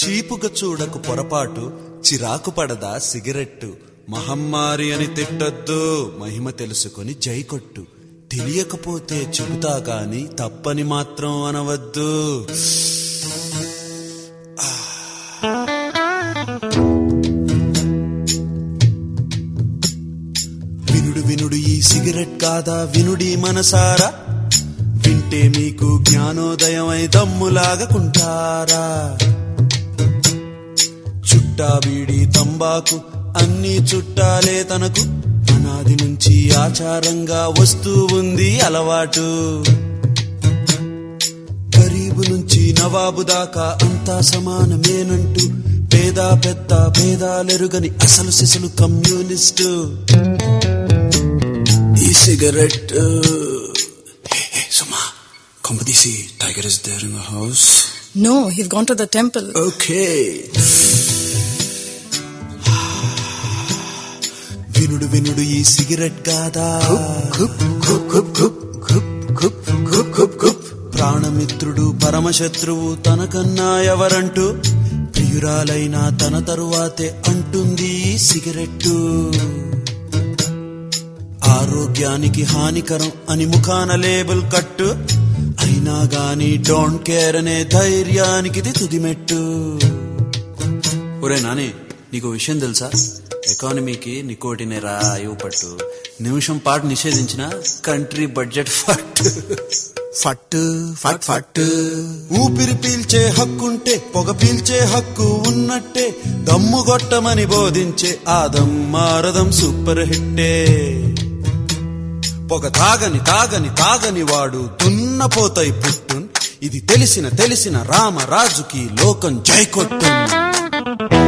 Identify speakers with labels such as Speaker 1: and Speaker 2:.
Speaker 1: చీపుగా చూడకు పొరపాటు చిరాకు పడదా సిగరెట్టు. మహమ్మారి అని తిట్టొద్దు మహిమ తెలుసుకొని జై కొట్టు. తెలియకపోతే చెబుతా గాని తప్పని మాత్రం అనవద్దు. వినుడు వినుడు ఈ సిగరెట్ కాదా వినుడి మనసారా? వింటే మీకు జ్ఞానోదయమై దమ్ములాగకుంటారా? చుట్టా బీడి తంబాకు అన్ని చుట్టాలే తనకు. అనాది నుంచి ఆచారంగా వస్తూ ఉంది అలవాటు. గరీబు నుంచి నవాబు దాకా అంతా సమానమేనంటూ పేద పెద్ద భేదాలెరుగని అసలు సిసలు కమ్యూనిస్టు. ఈ సిగరెట్ సుమా కొంపదీసి tiger is there in the house.
Speaker 2: No, he's gone to the temple.
Speaker 1: Okay. వినుడు వినుడు ఈ సిగరెట్ కాదా ప్రాణమిత్రుడు పరమశత్రువు తనకన్నా ఎవరంటూ ప్రియురాలైన తన తరువాతే అంటుంది సిగరెట్టు. ఆరోగ్యానికి హానికరం అని ముఖాన లేబుల్ కట్టు అయినా గాని డోంట్ కేర్ అనే ధైర్యానికిది తుదిమెట్టు. ఒరే నానే నీకు విషయం తెలుసా? ఎకానమీకి నికోటినే రా పట్టు. నిమిషం పాటు నిషేధించిన కంట్రీ బడ్జెట్ ఫట్. ఫట్ ఫట్ ఫట్. ఊపిరి పీల్చే హక్కుంటే పొగ పీల్చే హక్కు ఉన్నట్టే దమ్ము గొట్టమని బోధించే ఆ దమ్మారదం సూపర్ హిట్టే పొగ తాగని తాగని తాగని వాడు దున్నపోతై పుట్టున్. ఇది తెలిసిన తెలిసిన రామరాజుకి లోకం జై కొట్టున్